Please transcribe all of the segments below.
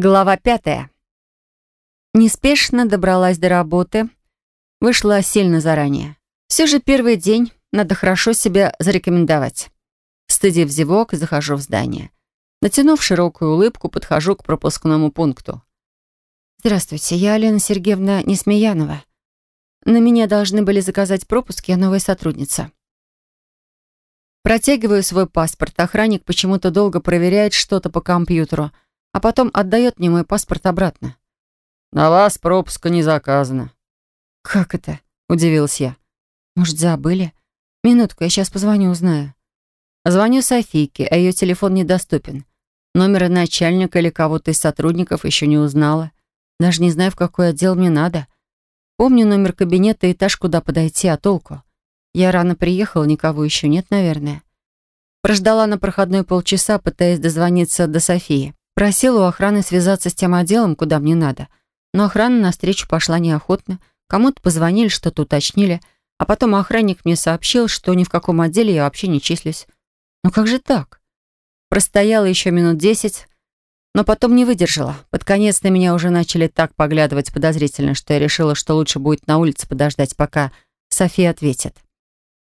Глава пятая. Неспешно добралась до работы. Вышла сильно заранее. Все же первый день, надо хорошо себя зарекомендовать. Стыдив зевок, захожу в здание. Натянув широкую улыбку, подхожу к пропускному пункту. «Здравствуйте, я Алена Сергеевна Несмеянова. На меня должны были заказать пропуск, я новая сотрудница». Протягиваю свой паспорт. Охранник почему-то долго проверяет что-то по компьютеру — а потом отдает мне мой паспорт обратно. «На вас пропуска не заказано». «Как это?» — удивилась я. «Может, забыли? Минутку, я сейчас позвоню, узнаю». Звоню Софийке, а ее телефон недоступен. Номера начальника или кого-то из сотрудников еще не узнала. Даже не знаю, в какой отдел мне надо. Помню номер кабинета и этаж, куда подойти, а толку? Я рано приехала, никого еще нет, наверное. Прождала на проходной полчаса, пытаясь дозвониться до Софии. Просила у охраны связаться с тем отделом, куда мне надо. Но охрана навстречу пошла неохотно. Кому-то позвонили, что-то уточнили. А потом охранник мне сообщил, что ни в каком отделе я вообще не числюсь. Ну как же так? Простояла еще минут десять, но потом не выдержала. Под конец на меня уже начали так поглядывать подозрительно, что я решила, что лучше будет на улице подождать, пока София ответит.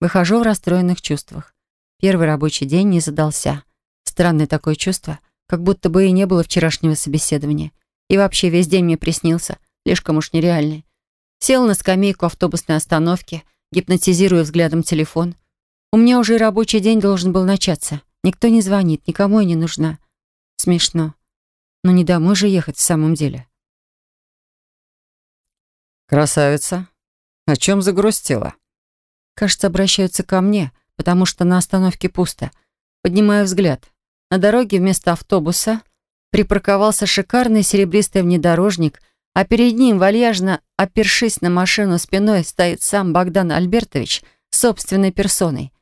Выхожу в расстроенных чувствах. Первый рабочий день не задался. Странное такое чувство — как будто бы и не было вчерашнего собеседования. И вообще весь день мне приснился, слишком уж нереальный. Сел на скамейку автобусной остановки, гипнотизируя взглядом телефон. У меня уже рабочий день должен был начаться. Никто не звонит, никому я не нужна. Смешно. Но не домой же ехать в самом деле. «Красавица, о чем загрустила?» Кажется, обращаются ко мне, потому что на остановке пусто. Поднимаю взгляд. На дороге вместо автобуса припарковался шикарный серебристый внедорожник, а перед ним, вальяжно опершись на машину спиной, стоит сам Богдан Альбертович собственной персоной.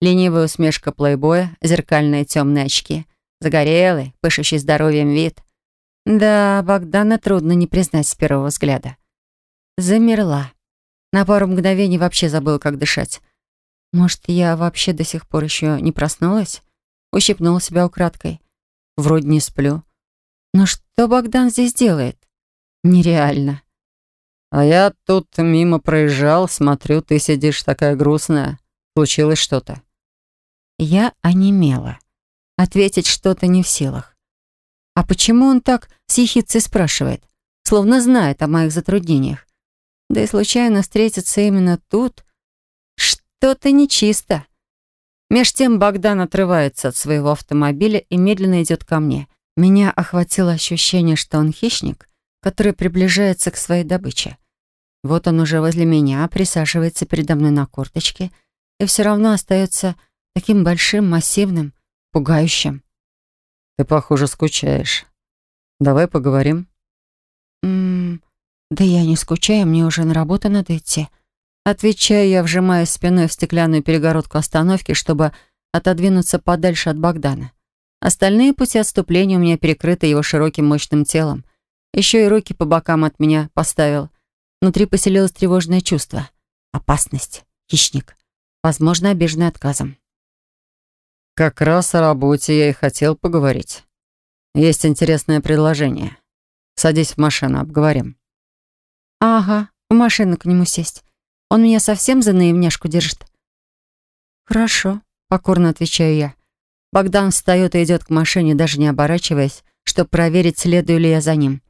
Ленивая усмешка плейбоя, зеркальные темные очки, загорелый, пышущий здоровьем вид. Да, Богдана трудно не признать с первого взгляда. Замерла. На пару мгновений вообще забыла, как дышать. Может, я вообще до сих пор еще не проснулась? Ущипнул себя украдкой. Вроде не сплю. Но что Богдан здесь делает? Нереально. А я тут мимо проезжал, смотрю, ты сидишь такая грустная. Случилось что-то? Я онемела. Ответить что-то не в силах. А почему он так с ехидцей спрашивает? Словно знает о моих затруднениях. Да и случайно встретиться именно тут. Что-то нечисто. Меж тем Богдан отрывается от своего автомобиля и медленно идет ко мне. Меня охватило ощущение, что он хищник, который приближается к своей добыче. Вот он уже возле меня, присаживается передо мной на корточке и все равно остается таким большим, массивным, пугающим. «Ты, похоже, скучаешь. Давай поговорим». «М -м, да я не скучаю, мне уже на работу надо идти». Отвечаю я, вжимая спиной в стеклянную перегородку остановки, чтобы отодвинуться подальше от Богдана. Остальные пути отступления у меня перекрыты его широким мощным телом. Еще и руки по бокам от меня поставил. Внутри поселилось тревожное чувство. Опасность. Хищник. Возможно, обиженный отказом. Как раз о работе я и хотел поговорить. Есть интересное предложение. Садись в машину, обговорим. Ага, в машину к нему сесть. Он меня совсем за наивняшку держит?» «Хорошо», — покорно отвечаю я. Богдан встает и идет к машине, даже не оборачиваясь, чтобы проверить, следую ли я за ним.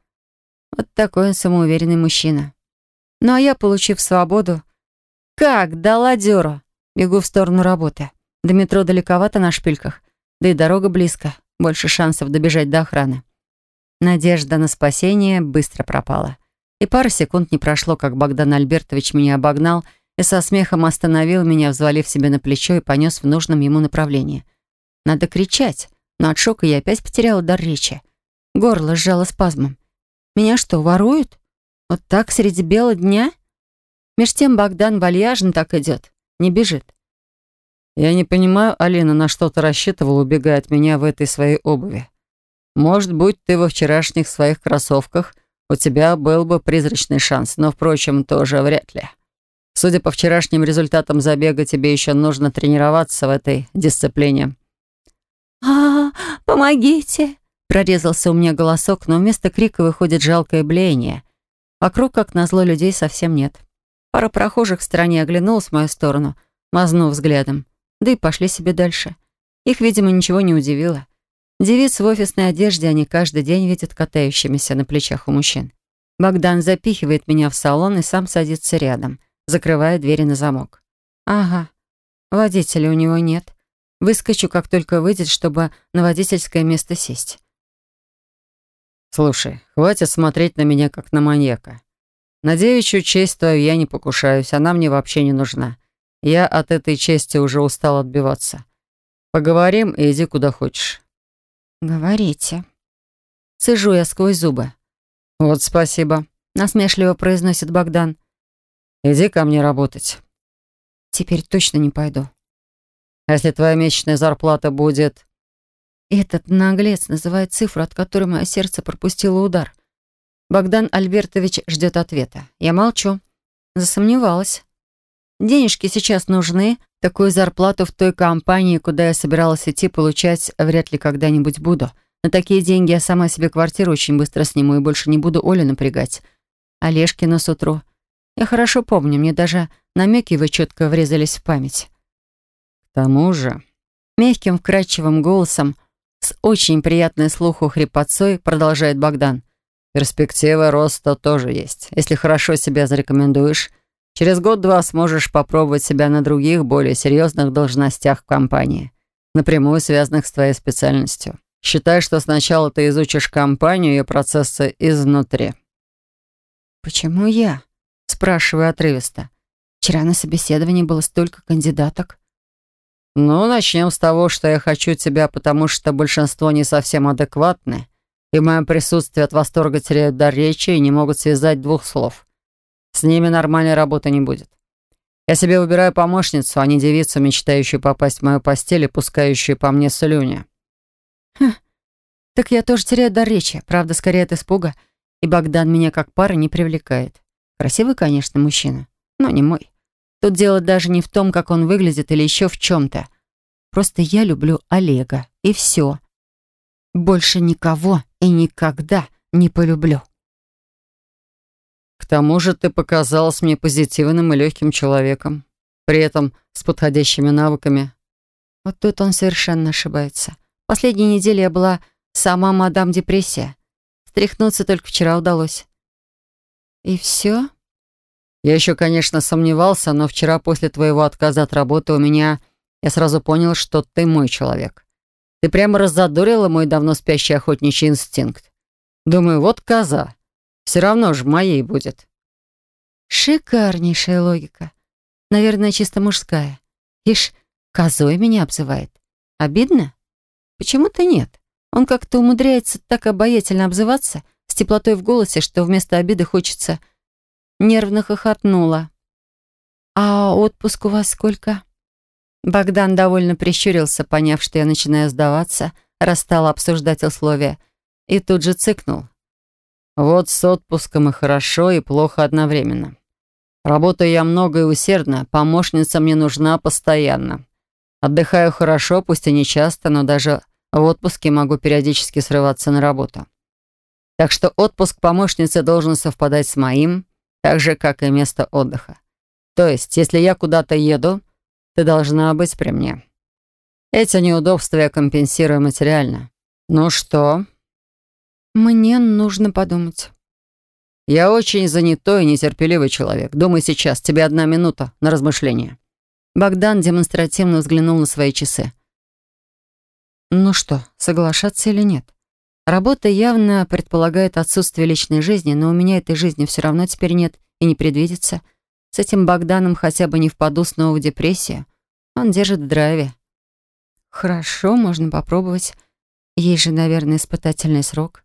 Вот такой он самоуверенный мужчина. Ну а я, получив свободу, как дала дёру, бегу в сторону работы. До метро далековато на шпильках, да и дорога близко, больше шансов добежать до охраны. Надежда на спасение быстро пропала. И пара секунд не прошло, как Богдан Альбертович меня обогнал и со смехом остановил меня, взвалив себе на плечо и понес в нужном ему направлении. Надо кричать, но от шока я опять потеряла дар речи. Горло сжало спазмом. «Меня что, воруют? Вот так среди бела дня?» Меж тем Богдан вальяжно так идет, не бежит. «Я не понимаю, Алина, на что ты рассчитывал, убегая от меня в этой своей обуви. Может, быть, ты во вчерашних своих кроссовках у тебя был бы призрачный шанс, но, впрочем, тоже вряд ли. Судя по вчерашним результатам забега, тебе еще нужно тренироваться в этой дисциплине». «А, помогите!» Прорезался у меня голосок, но вместо крика выходит жалкое блеяние. Вокруг, как назло, людей совсем нет. Пара прохожих в стороне оглянулась в мою сторону, мазнув взглядом. Да и пошли себе дальше. Их, видимо, ничего не удивило. Девиц в офисной одежде они каждый день видят катающимися на плечах у мужчин. Богдан запихивает меня в салон и сам садится рядом, закрывая двери на замок. Ага, водителя у него нет. Выскочу, как только выйдет, чтобы на водительское место сесть. «Слушай, хватит смотреть на меня, как на маньяка. На девичью честь твою я не покушаюсь, она мне вообще не нужна. Я от этой чести уже устал отбиваться. Поговорим и иди куда хочешь». «Говорите». Сижу я сквозь зубы. «Вот спасибо», — насмешливо произносит Богдан. «Иди ко мне работать». «Теперь точно не пойду». А если твоя месячная зарплата будет...» Этот наглец называет цифру, от которой мое сердце пропустило удар. Богдан Альбертович ждет ответа. Я молчу. Засомневалась. Денежки сейчас нужны. Такую зарплату в той компании, куда я собиралась идти, получать вряд ли когда-нибудь буду. На такие деньги я сама себе квартиру очень быстро сниму и больше не буду Олю напрягать. Олежкина с утру. Я хорошо помню, мне даже намеки его четко врезались в память. К тому же, мягким вкрадчивым голосом, с очень приятной слуху хрипотцой, продолжает Богдан. Перспектива роста тоже есть. Если хорошо себя зарекомендуешь, через год-два сможешь попробовать себя на других, более серьезных должностях в компании, напрямую связанных с твоей специальностью. Считай, что сначала ты изучишь компанию и процессы изнутри. «Почему я?» — спрашиваю отрывисто. «Вчера на собеседовании было столько кандидаток». «Ну, начнем с того, что я хочу тебя, потому что большинство не совсем адекватны, и в моем присутствии от восторга теряют дар речи и не могут связать двух слов. С ними нормальной работы не будет. Я себе выбираю помощницу, а не девицу, мечтающую попасть в мою постель и пускающую по мне слюни». «Хм, так я тоже теряю дар речи, правда, скорее от испуга, и Богдан меня как пара не привлекает. Красивый, конечно, мужчина, но не мой». Тут дело даже не в том, как он выглядит или еще в чем-то. Просто я люблю Олега, и все. Больше никого и никогда не полюблю. Тому же ты показалась мне позитивным и легким человеком, при этом с подходящими навыками. Вот тут он совершенно ошибается. Последние недели я была сама мадам депрессия. Стряхнуться только вчера удалось. И все? Я еще, конечно, сомневался, но вчера после твоего отказа от работы у меня... Я сразу понял, что ты мой человек. Ты прямо раззадорила мой давно спящий охотничий инстинкт. Думаю, вот коза. Все равно же моей будет. Шикарнейшая логика. Наверное, чисто мужская. Ишь, козой меня обзывает. Обидно? Почему-то нет. Он как-то умудряется так обаятельно обзываться, с теплотой в голосе, что вместо обиды хочется нервно хохотнула. «А отпуск у вас сколько?» Богдан довольно прищурился, поняв, что я начинаю сдаваться, раз обсуждать условия, и тут же цыкнул. «Вот с отпуском и хорошо, и плохо одновременно. Работаю я много и усердно, помощница мне нужна постоянно. Отдыхаю хорошо, пусть и не часто, но даже в отпуске могу периодически срываться на работу. Так что отпуск помощницы должен совпадать с моим, так же, как и место отдыха. То есть, если я куда-то еду, ты должна быть при мне. Эти неудобства я компенсирую материально. Ну что? Мне нужно подумать. Я очень занятой и нетерпеливый человек. Думай сейчас, тебе одна минута на размышление. Богдан демонстративно взглянул на свои часы. Ну что, соглашаться или нет? Работа явно предполагает отсутствие личной жизни, но у меня этой жизни все равно теперь нет и не предвидится. С этим Богданом хотя бы не впаду снова в депрессию. Он держит в драйве. Хорошо, можно попробовать. Есть же, наверное, испытательный срок.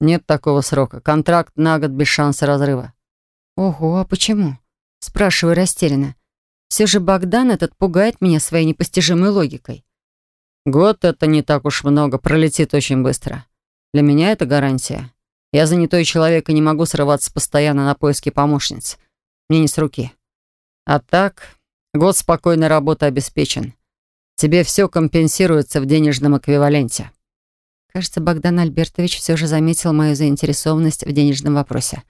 Нет такого срока. Контракт на год без шанса разрыва. Ого, а почему? Спрашиваю растерянно. Все же Богдан этот пугает меня своей непостижимой логикой. Год — это не так уж много, пролетит очень быстро. Для меня это гарантия. Я занятой человек и не могу срываться постоянно на поиски помощниц. Мне не с руки. А так, год спокойной работы обеспечен. Тебе все компенсируется в денежном эквиваленте. Кажется, Богдан Альбертович все же заметил мою заинтересованность в денежном вопросе.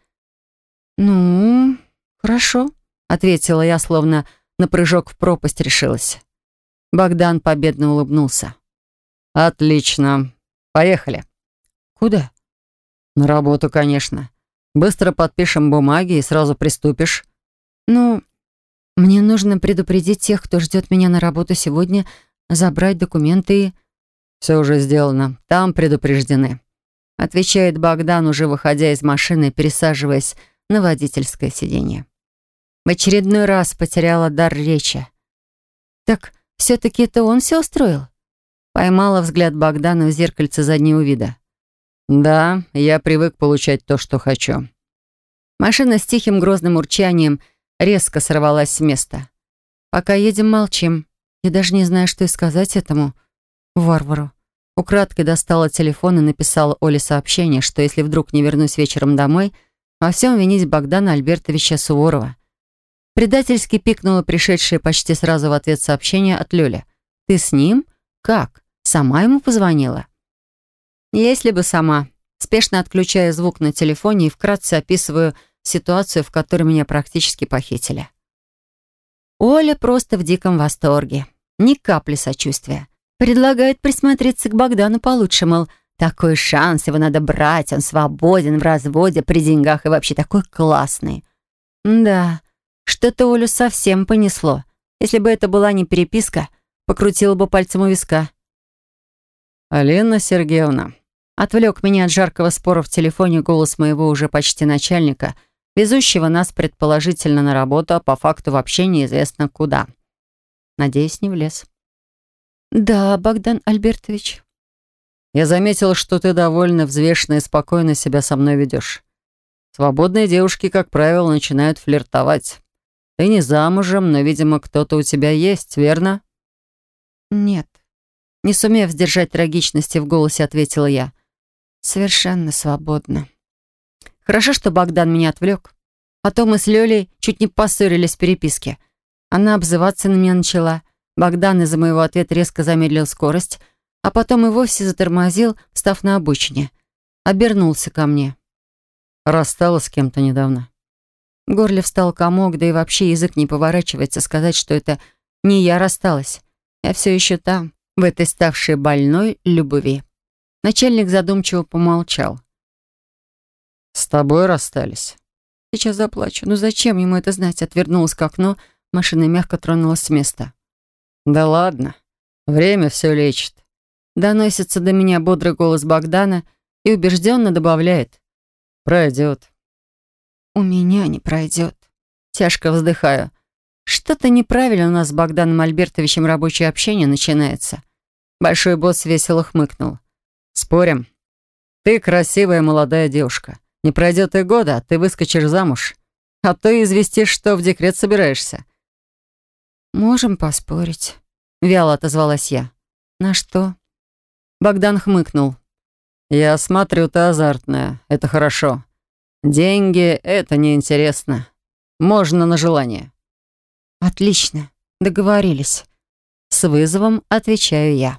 «Ну, хорошо», — ответила я, словно на прыжок в пропасть решилась. Богдан победно улыбнулся. «Отлично. Поехали». «Куда?» «На работу, конечно. Быстро подпишем бумаги и сразу приступишь». «Ну, мне нужно предупредить тех, кто ждет меня на работу сегодня, забрать документы и...» «Все уже сделано. Там предупреждены», — отвечает Богдан, уже выходя из машины и пересаживаясь на водительское сиденье. В очередной раз потеряла дар речи. «Так все-таки это он все устроил?» Поймала взгляд Богдана в зеркальце заднего вида. «Да, я привык получать то, что хочу». Машина с тихим грозным урчанием резко сорвалась с места. «Пока едем, молчим. Я даже не знаю, что и сказать этому варвару. Украдкой достала телефон и написала Оле сообщение, что если вдруг не вернусь вечером домой, во всем винить Богдана Альбертовича Суворова. Предательски пикнула пришедшее почти сразу в ответ сообщение от Лёли. «Ты с ним? Как? Сама ему позвонила?» «Если бы сама». Спешно отключаю звук на телефоне и вкратце описываю ситуацию, в которой меня практически похитили. Оля просто в диком восторге. Ни капли сочувствия. Предлагает присмотреться к Богдану получше, мол, такой шанс, его надо брать, он свободен в разводе, при деньгах и вообще такой классный. Да, что-то Олю совсем понесло. Если бы это была не переписка, покрутила бы пальцем у виска. «Алина Сергеевна», отвлек меня от жаркого спора в телефоне голос моего уже почти начальника, везущего нас предположительно на работу, а по факту вообще неизвестно куда. Надеюсь, не влез. «Да, Богдан Альбертович». «Я заметил, что ты довольно взвешенно и спокойно себя со мной ведешь. Свободные девушки, как правило, начинают флиртовать. Ты не замужем, но, видимо, кто-то у тебя есть, верно?» «Нет». Не сумев сдержать трагичности в голосе, ответила я. «Совершенно свободно». Хорошо, что Богдан меня отвлек. Потом мы с Лёлей чуть не поссорились в переписке. Она обзываться на меня начала. Богдан из-за моего ответа резко замедлил скорость, а потом и вовсе затормозил, став на обочине. Обернулся ко мне. «Рассталась с кем-то недавно». В горле встал комок, да и вообще язык не поворачивается сказать, что это не я рассталась. Я все еще там, в этой ставшей больной любви. Начальник задумчиво помолчал. «С тобой расстались?» «Сейчас заплачу. Ну зачем ему это знать?» Отвернулась к окну, машина мягко тронулась с места. «Да ладно, время все лечит». Доносится до меня бодрый голос Богдана и убежденно добавляет. «Пройдет». «У меня не пройдет». Тяжко вздыхаю. Что-то неправильно у нас с Богданом Альбертовичем рабочее общение начинается. Большой босс весело хмыкнул. «Спорим? Ты красивая молодая девушка. Не пройдет и года, а ты выскочишь замуж. А то известишь, что в декрет собираешься. «Можем поспорить», — вяло отозвалась я. «На что?» Богдан хмыкнул. «Я смотрю, ты азартная. Это хорошо. Деньги — это неинтересно. Можно на желание». «Отлично. Договорились». С вызовом отвечаю я.